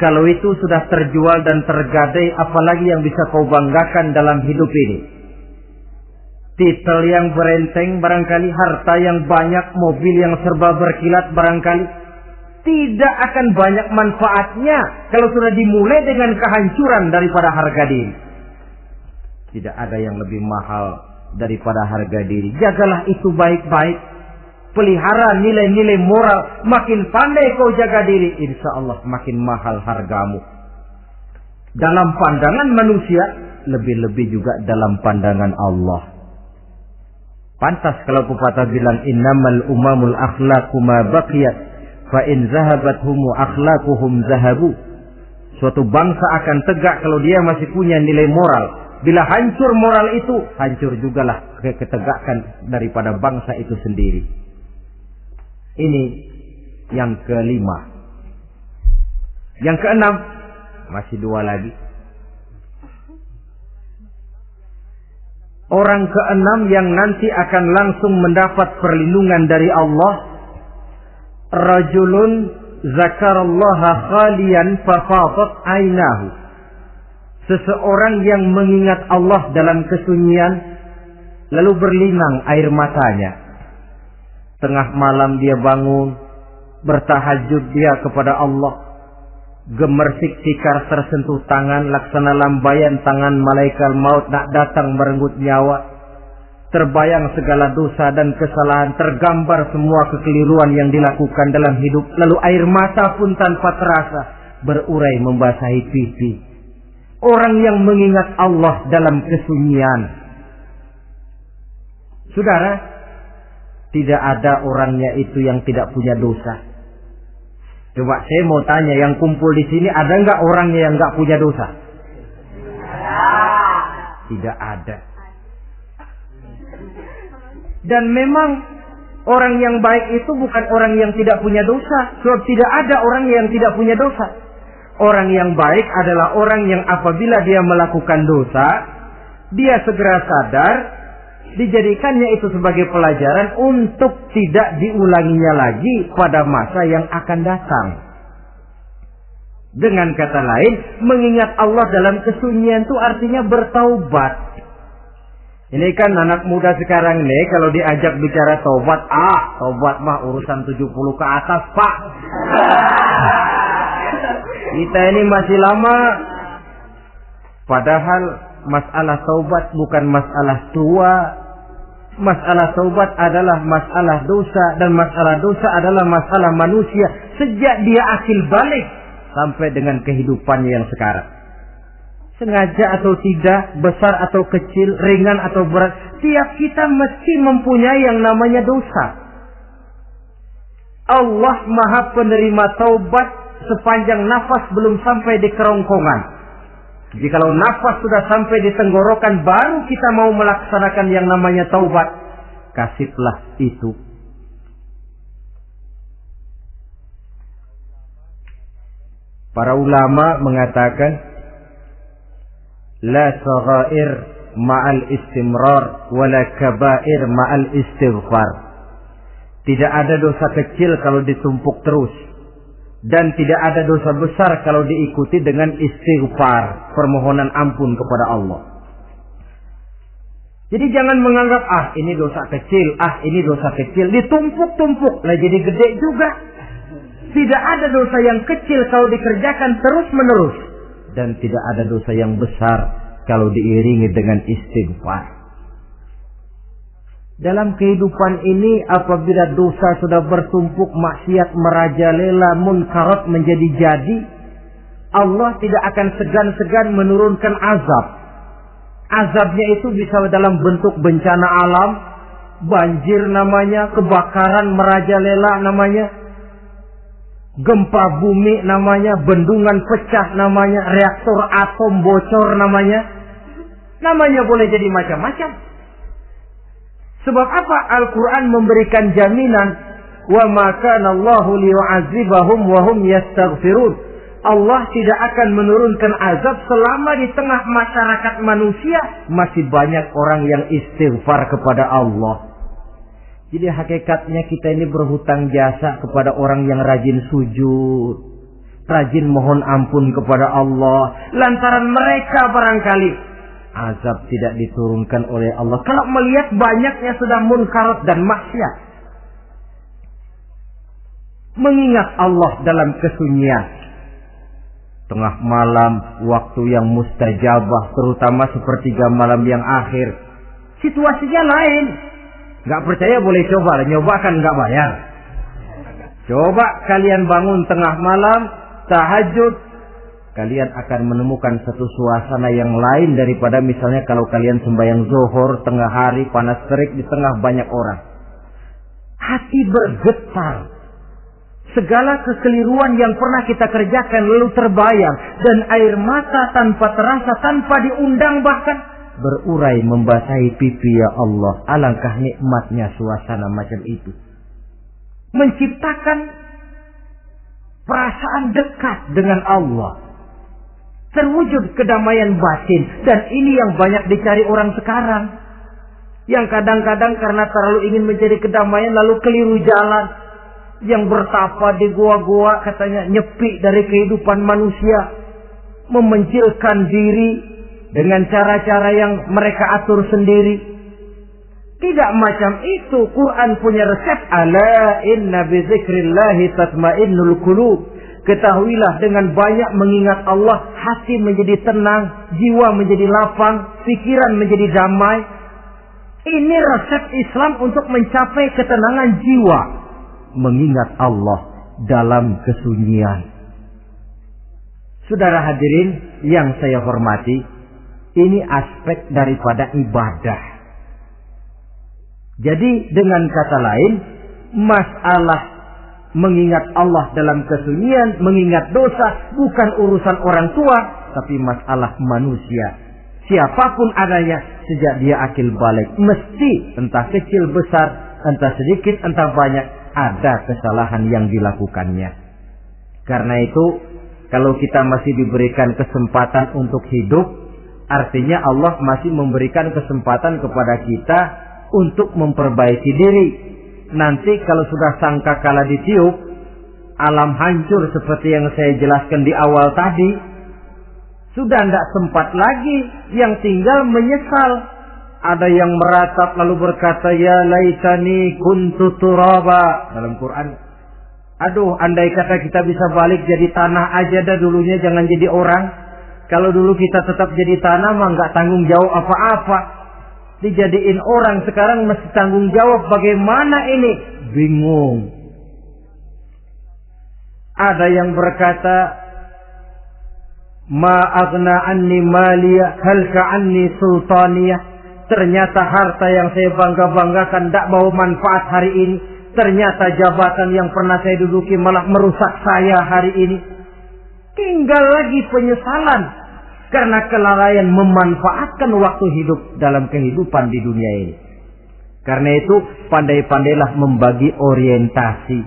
Kalau itu sudah terjual dan tergadai, apalagi yang bisa kau banggakan dalam hidup ini? Titel yang berenteng barangkali, harta yang banyak, mobil yang serba berkilat barangkali. Tidak akan banyak manfaatnya kalau sudah dimulai dengan kehancuran daripada harga diri. Tidak ada yang lebih mahal daripada harga diri. Jagalah itu baik-baik. Pelihara nilai-nilai moral. Makin pandai kau jaga diri. Insya Allah makin mahal hargamu. Dalam pandangan manusia. Lebih-lebih juga dalam pandangan Allah. Pantas kalau pepatah bilang. Innamal umamul akhlaku ma baqiyat. Fa in zahabat humu akhlakuhum zahabu. Suatu bangsa akan tegak kalau dia masih punya nilai moral Bila hancur moral itu, hancur jugalah ketegakan daripada bangsa itu sendiri. Ini yang kelima. Yang keenam, masih dua lagi. Orang keenam yang nanti akan langsung mendapat perlindungan dari Allah. Rajulun zakarallaha khalian fafadat ainahu Seseorang yang mengingat Allah dalam kesunyian lalu berlinang air matanya. Tengah malam dia bangun, bertahajud dia kepada Allah. Gemersik tikar tersentuh tangan, laksana lambayan tangan malaikat maut nak datang merenggut nyawa. Terbayang segala dosa dan kesalahan, tergambar semua kekeliruan yang dilakukan dalam hidup. Lalu air mata pun tanpa terasa berurai membasahi pipi Orang yang mengingat Allah dalam kesunyian. Saudara, tidak ada orangnya itu yang tidak punya dosa. Coba saya mau tanya, yang kumpul di sini ada nggak orangnya yang nggak punya dosa? Tidak ada. Dan memang orang yang baik itu bukan orang yang tidak punya dosa. Sebab tidak ada orang yang tidak punya dosa. Orang yang baik adalah orang yang apabila dia melakukan dosa, dia segera sadar, dijadikannya itu sebagai pelajaran untuk tidak diulanginya lagi pada masa yang akan datang. Dengan kata lain, mengingat Allah dalam kesunyian itu artinya bertaubat. Ini kan anak muda sekarang nih kalau diajak bicara taubat, ah, taubat mah urusan 70 ke atas, Pak. Kita ini masih lama. Padahal masalah taubat bukan masalah tua. Masalah taubat adalah masalah dosa dan masalah dosa adalah masalah manusia sejak dia akil balik sampai dengan kehidupannya yang sekarang. Sengaja atau tidak, besar atau kecil, ringan atau berat, tiap kita mesti mempunyai yang namanya dosa. Allah Maha Penerima Taubat sepanjang nafas belum sampai di kerongkongan. Jikalau nafas sudah sampai di tenggorokan baru kita mau melaksanakan yang namanya taubat. Kasihlah itu. Para ulama mengatakan la saghair ma'al istimrar wala kabair ma'al istighfar. Tidak ada dosa kecil kalau ditumpuk terus dan tidak ada dosa besar kalau diikuti dengan istighfar, permohonan ampun kepada Allah. Jadi jangan menganggap ah ini dosa kecil, ah ini dosa kecil, ditumpuk-tumpuk lah jadi gede juga. Tidak ada dosa yang kecil kalau dikerjakan terus-menerus dan tidak ada dosa yang besar kalau diiringi dengan istighfar. Dalam kehidupan ini apabila dosa sudah bertumpuk maksiat merajalela munkarat menjadi jadi Allah tidak akan segan-segan menurunkan azab. Azabnya itu bisa dalam bentuk bencana alam, banjir namanya, kebakaran merajalela namanya, gempa bumi namanya, bendungan pecah namanya, reaktor atom bocor namanya. Namanya boleh jadi macam-macam. Sebab apa Al-Quran memberikan jaminan wa maka Allahu liyu'azibahum wa hum yastaghfirun. Allah tidak akan menurunkan azab selama di tengah masyarakat manusia masih banyak orang yang istighfar kepada Allah. Jadi hakikatnya kita ini berhutang jasa kepada orang yang rajin sujud, rajin mohon ampun kepada Allah. Lantaran mereka barangkali azab tidak diturunkan oleh Allah. Kalau melihat banyaknya sudah munkarat dan maksiat. Mengingat Allah dalam kesunyian. Tengah malam, waktu yang mustajabah, terutama sepertiga malam yang akhir. Situasinya lain. Gak percaya boleh coba, nyoba kan gak bayar. Coba kalian bangun tengah malam, tahajud, kalian akan menemukan satu suasana yang lain daripada misalnya kalau kalian sembahyang zuhur tengah hari panas terik di tengah banyak orang. Hati bergetar. Segala kekeliruan yang pernah kita kerjakan lalu terbayang dan air mata tanpa terasa tanpa diundang bahkan berurai membasahi pipi ya Allah. Alangkah nikmatnya suasana macam itu. Menciptakan perasaan dekat dengan Allah terwujud kedamaian batin. Dan ini yang banyak dicari orang sekarang. Yang kadang-kadang karena terlalu ingin mencari kedamaian lalu keliru jalan. Yang bertapa di gua-gua katanya nyepi dari kehidupan manusia. Memencilkan diri dengan cara-cara yang mereka atur sendiri. Tidak macam itu. Quran punya resep ala inna bi dzikrillahi tatmainnul qulub Ketahuilah dengan banyak mengingat Allah, hati menjadi tenang, jiwa menjadi lapang, pikiran menjadi damai. Ini resep Islam untuk mencapai ketenangan jiwa. Mengingat Allah dalam kesunyian. Saudara hadirin yang saya hormati, ini aspek daripada ibadah. Jadi dengan kata lain, masalah mengingat Allah dalam kesunyian, mengingat dosa, bukan urusan orang tua, tapi masalah manusia. Siapa pun adanya, sejak dia akil balik, mesti entah kecil besar, entah sedikit, entah banyak, ada kesalahan yang dilakukannya. Karena itu, kalau kita masih diberikan kesempatan untuk hidup, artinya Allah masih memberikan kesempatan kepada kita untuk memperbaiki diri, nanti kalau sudah sangka kala ditiup, alam hancur seperti yang saya jelaskan di awal tadi, sudah tidak sempat lagi yang tinggal menyesal. Ada yang meratap lalu berkata, Ya laitani kuntu turaba. Dalam Quran. Aduh, andai kata kita bisa balik jadi tanah aja dah dulunya, jangan jadi orang. Kalau dulu kita tetap jadi tanah, mah nggak tanggung jawab apa-apa dijadiin orang sekarang mesti tanggung jawab bagaimana ini? Bingung. Ada yang berkata ma agna anni maliya halka anni sultaniyah? Ternyata harta yang saya bangga-banggakan tidak bawa manfaat hari ini. Ternyata jabatan yang pernah saya duduki malah merusak saya hari ini. Tinggal lagi penyesalan karena kelalaian memanfaatkan waktu hidup dalam kehidupan di dunia ini. Karena itu pandai-pandailah membagi orientasi.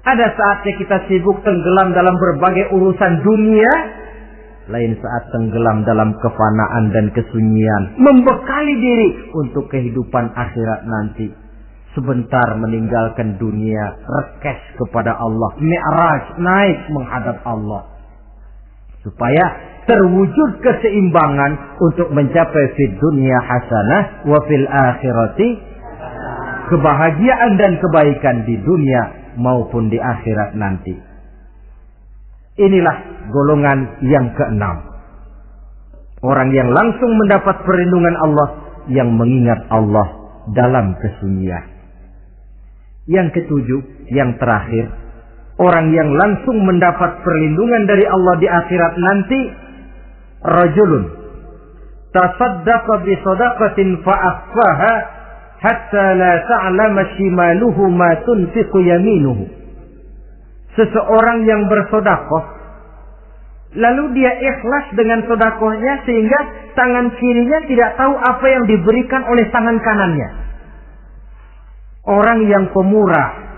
Ada saatnya kita sibuk tenggelam dalam berbagai urusan dunia, lain saat tenggelam dalam kefanaan dan kesunyian, membekali diri untuk kehidupan akhirat nanti. Sebentar meninggalkan dunia, rekes kepada Allah, mi'raj, naik menghadap Allah. Supaya terwujud keseimbangan untuk mencapai fid dunia hasanah wa fil akhirati kebahagiaan dan kebaikan di dunia maupun di akhirat nanti. Inilah golongan yang keenam. Orang yang langsung mendapat perlindungan Allah yang mengingat Allah dalam kesunyian. Yang ketujuh, yang terakhir, orang yang langsung mendapat perlindungan dari Allah di akhirat nanti rajulun. Tasaddaqa bi sadaqatin fa akhfaha hatta la ta'lama shimaluhu ma tunfiqu yaminuhu. Seseorang yang bersodakoh lalu dia ikhlas dengan sodakohnya sehingga tangan kirinya tidak tahu apa yang diberikan oleh tangan kanannya. Orang yang pemurah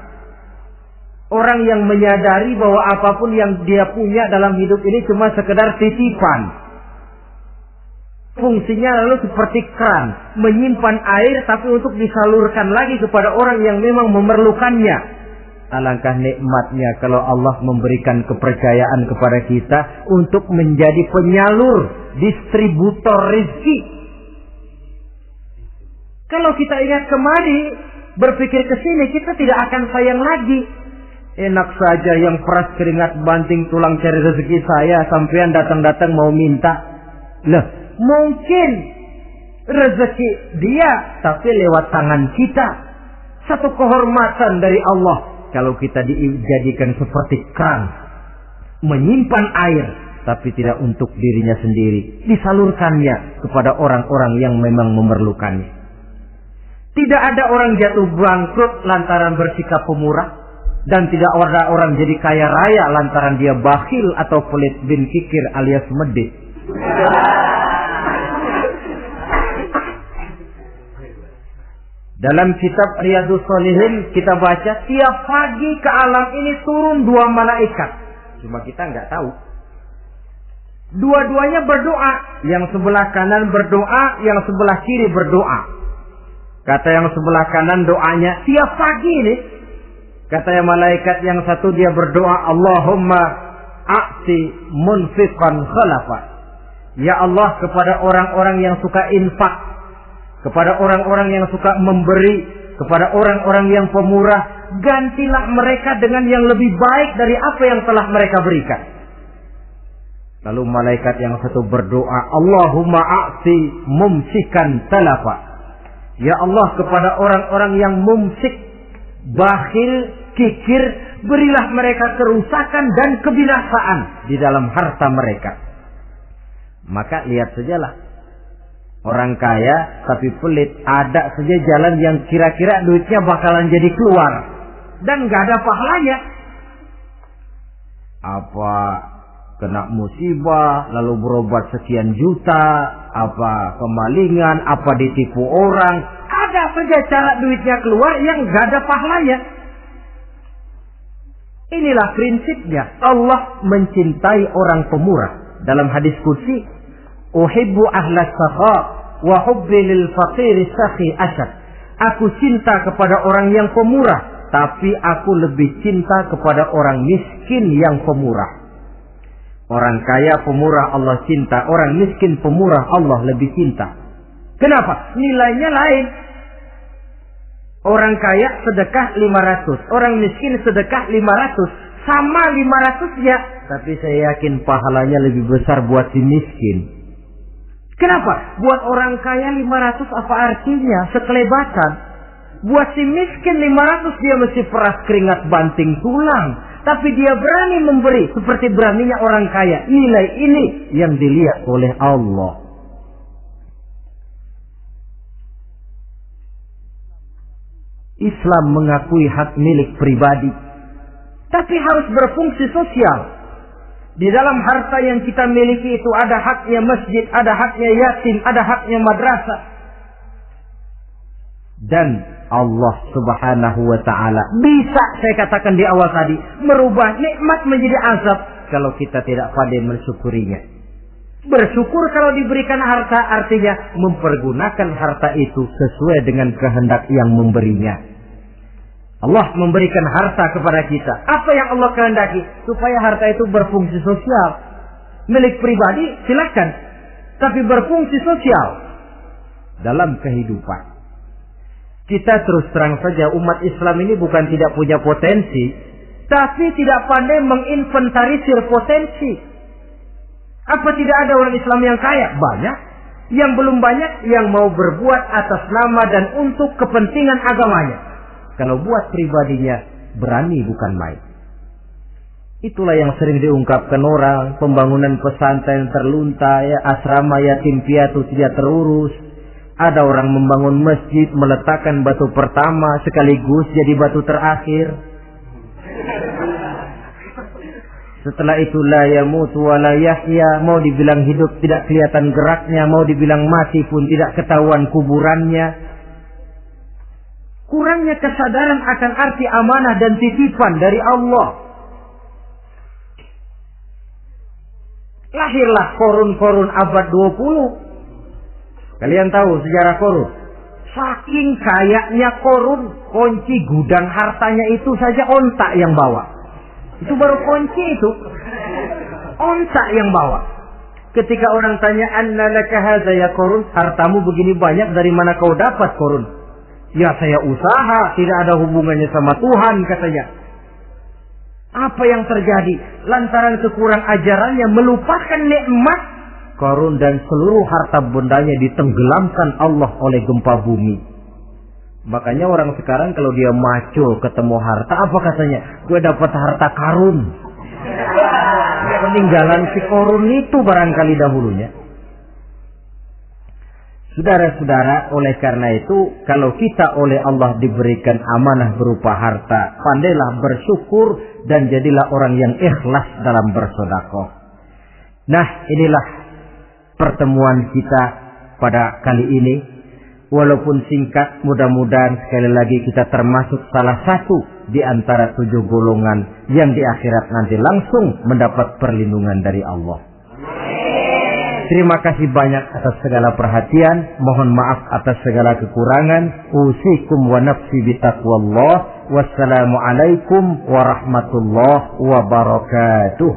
Orang yang menyadari bahwa apa pun yang dia punya dalam hidup ini cuma sekedar titipan. Fungsinya lalu seperti keran, menyimpan air tapi untuk disalurkan lagi kepada orang yang memang memerlukannya. Alangkah nikmatnya kalau Allah memberikan kepercayaan kepada kita untuk menjadi penyalur, distributor rezeki. Kalau kita ingat kemari, berpikir ke sini, kita tidak akan sayang lagi. Enak saja yang peras keringat banting tulang cari rezeki saya, sampean datang-datang mau minta. Lah, Mungkin rezeki dia tapi lewat tangan kita. Satu kehormatan dari Allah kalau kita dijadikan seperti keran menyimpan air tapi tidak untuk dirinya sendiri, disalurkannya kepada orang-orang yang memang memerlukannya. Tidak ada orang jatuh bangkrut lantaran bersikap pemurah dan tidak ada orang jadi kaya raya lantaran dia bakhil atau pelit bin kikir alias medit. Dalam kitab Riyadus Solihin kita baca tiap pagi ke alam ini turun dua malaikat. Cuma kita nggak tahu. Dua-duanya berdoa. Yang sebelah kanan berdoa, yang sebelah kiri berdoa. Kata yang sebelah kanan doanya tiap pagi ini. Kata yang malaikat yang satu dia berdoa Allahumma a'ti munfiqan khalafa. Ya Allah kepada orang-orang yang suka infak kepada orang-orang yang suka memberi, kepada orang-orang yang pemurah, gantilah mereka dengan yang lebih baik dari apa yang telah mereka berikan. Lalu malaikat yang satu berdoa, Allahumma a'ti mumsikan talafa. Ya Allah kepada orang-orang yang mumsik, bakhil, kikir, berilah mereka kerusakan dan kebinasaan di dalam harta mereka. Maka lihat sajalah Orang kaya tapi pelit. Ada saja jalan yang kira-kira duitnya bakalan jadi keluar. Dan gak ada pahalanya. apa kena musibah, lalu berobat sekian juta, apa kemalingan, apa ditipu orang, ada saja cara duitnya keluar yang gak ada pahalanya. Inilah prinsipnya. Allah mencintai orang pemurah. Dalam hadis kursi, Uhibbu ahlas sakha wa hubbi lil faqir sakhi asad. Aku cinta kepada orang yang pemurah, tapi aku lebih cinta kepada orang miskin yang pemurah. Orang kaya pemurah Allah cinta, orang miskin pemurah Allah lebih cinta. Kenapa? Nilainya lain. Orang kaya sedekah 500, orang miskin sedekah 500. Sama 500 ya, tapi saya yakin pahalanya lebih besar buat si miskin. Kenapa? Buat orang kaya 500 apa artinya? Sekelebatan. Buat si miskin 500 dia mesti peras keringat banting tulang. Tapi dia berani memberi seperti beraninya orang kaya. Nilai ini yang dilihat oleh Allah. Islam mengakui hak milik pribadi. Tapi harus berfungsi sosial. Di dalam harta yang kita miliki itu ada haknya masjid, ada haknya yatim, ada haknya madrasah. Dan Allah Subhanahu wa taala bisa saya katakan di awal tadi merubah nikmat menjadi azab kalau kita tidak pandai mensyukurinya. Bersyukur kalau diberikan harta artinya mempergunakan harta itu sesuai dengan kehendak yang memberinya. Allah memberikan harta kepada kita. Apa yang Allah kehendaki? Supaya harta itu berfungsi sosial. Milik pribadi silakan. Tapi berfungsi sosial. Dalam kehidupan. Kita terus terang saja umat Islam ini bukan tidak punya potensi, tapi tidak pandai menginventarisir potensi. Apa tidak ada orang Islam yang kaya? Banyak. Yang belum banyak yang mau berbuat atas nama dan untuk kepentingan agamanya. Kalau buat pribadinya berani bukan main. Itulah yang sering diungkapkan orang, pembangunan pesantren terlunta, ya, asrama yatim piatu tidak terurus, ada orang membangun masjid, meletakkan batu pertama sekaligus jadi batu terakhir. Setelah itu la yamutu wa mau dibilang hidup tidak kelihatan geraknya, mau dibilang mati pun tidak ketahuan kuburannya. Kurangnya kesadaran akan arti amanah dan titipan dari Allah. Lahirlah korun-korun abad 20 Kalian tahu sejarah korun? Saking kayaknya korun, kunci gudang hartanya itu saja ontak yang bawa. Itu baru kunci itu. Ontak yang bawa. Ketika orang tanya, Anna ya korun, hartamu begini banyak, dari mana kau dapat korun? Ya saya usaha, tidak ada hubungannya sama Tuhan katanya. Apa yang terjadi? Lantaran kekurang ajarannya melupakan nikmat Korun dan seluruh harta bendanya ditenggelamkan Allah oleh gempa bumi. Makanya orang sekarang kalau dia maco ketemu harta apa katanya? Gue dapat harta karun. Peninggalan si korun itu barangkali dahulunya. Saudara-saudara, oleh karena itu, kalau kita oleh Allah diberikan amanah berupa harta, pandailah bersyukur dan jadilah orang yang ikhlas dalam bersodakoh. Nah, inilah pertemuan kita pada kali ini. Walaupun singkat, mudah-mudahan sekali lagi kita termasuk salah satu di antara tujuh golongan yang di akhirat nanti langsung mendapat perlindungan dari Allah. Terima kasih banyak atas segala perhatian. Mohon maaf atas segala kekurangan. Usikum wa nafsi bitaqwallah. Wassalamualaikum warahmatullahi wabarakatuh.